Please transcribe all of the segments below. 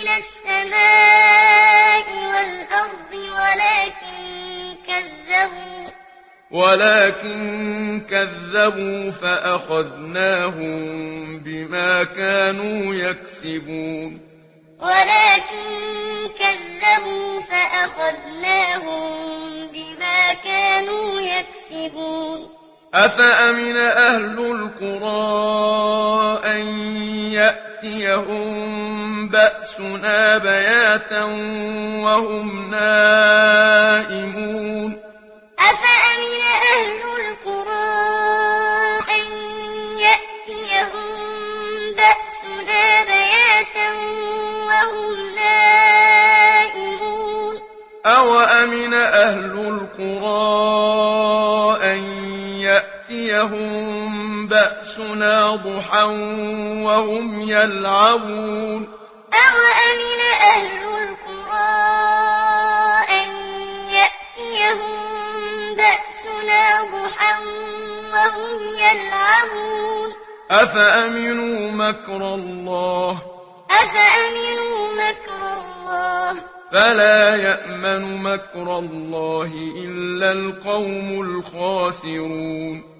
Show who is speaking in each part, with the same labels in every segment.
Speaker 1: من السماء والأرض ولكن كذبوا.
Speaker 2: ولكن كذبوا فأخذناهم بما كانوا يكسبون.
Speaker 1: ولكن كذبوا فأخذناهم بما كانوا يكسبون.
Speaker 2: أفأمن أهل القرى أن يأتيهم بأسنا بياتا وهم نائمون
Speaker 1: أفأمن أهل القرى أن يأتيهم بأسنا بياتا وهم نائمون
Speaker 2: أوأمن أهل القرى يأتيهم بأسنا ضحى وهم يلعبون.
Speaker 1: أوأمن أهل القرى أن يأتيهم بأسنا ضحى وهم يلعبون؟
Speaker 2: أفأمنوا مكر الله؟
Speaker 1: أفأمنوا مكر الله؟
Speaker 2: فلا يأمن مكر الله إلا القوم الخاسرون.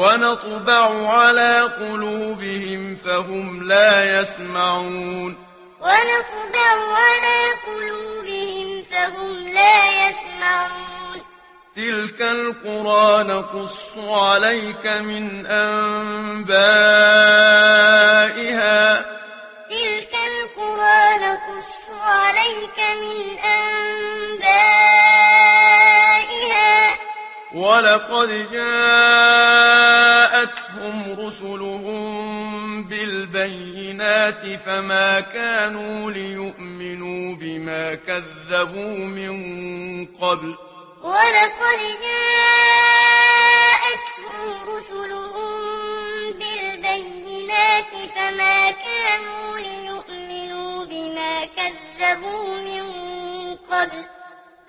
Speaker 2: ونطبع على قلوبهم فهم لا يسمعون.
Speaker 1: ونطبع على قلوبهم فهم لا يسمعون.
Speaker 2: تلك القرى نقص عليك من أنبائها.
Speaker 1: تلك القرى نقص عليك من أنبائها.
Speaker 2: ولقد جاءت الآيات فما كانوا ليؤمنوا بما كذبوا من قبل
Speaker 1: ولقد جاءتهم رسلهم بالبينات فما كانوا ليؤمنوا بما كذبوا من قبل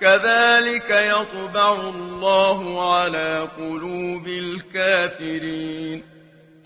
Speaker 2: كذلك يطبع الله على قلوب الكافرين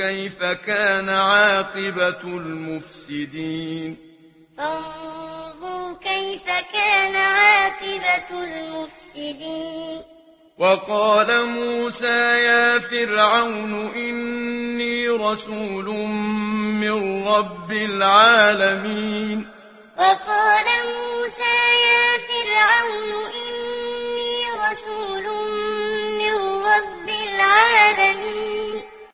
Speaker 2: كيف كان عاقبة المفسدين؟
Speaker 1: فانظر كيف كان عاقبة المفسدين.
Speaker 2: وقال موسى يا فرعون إني رسول من رب العالمين.
Speaker 1: وقال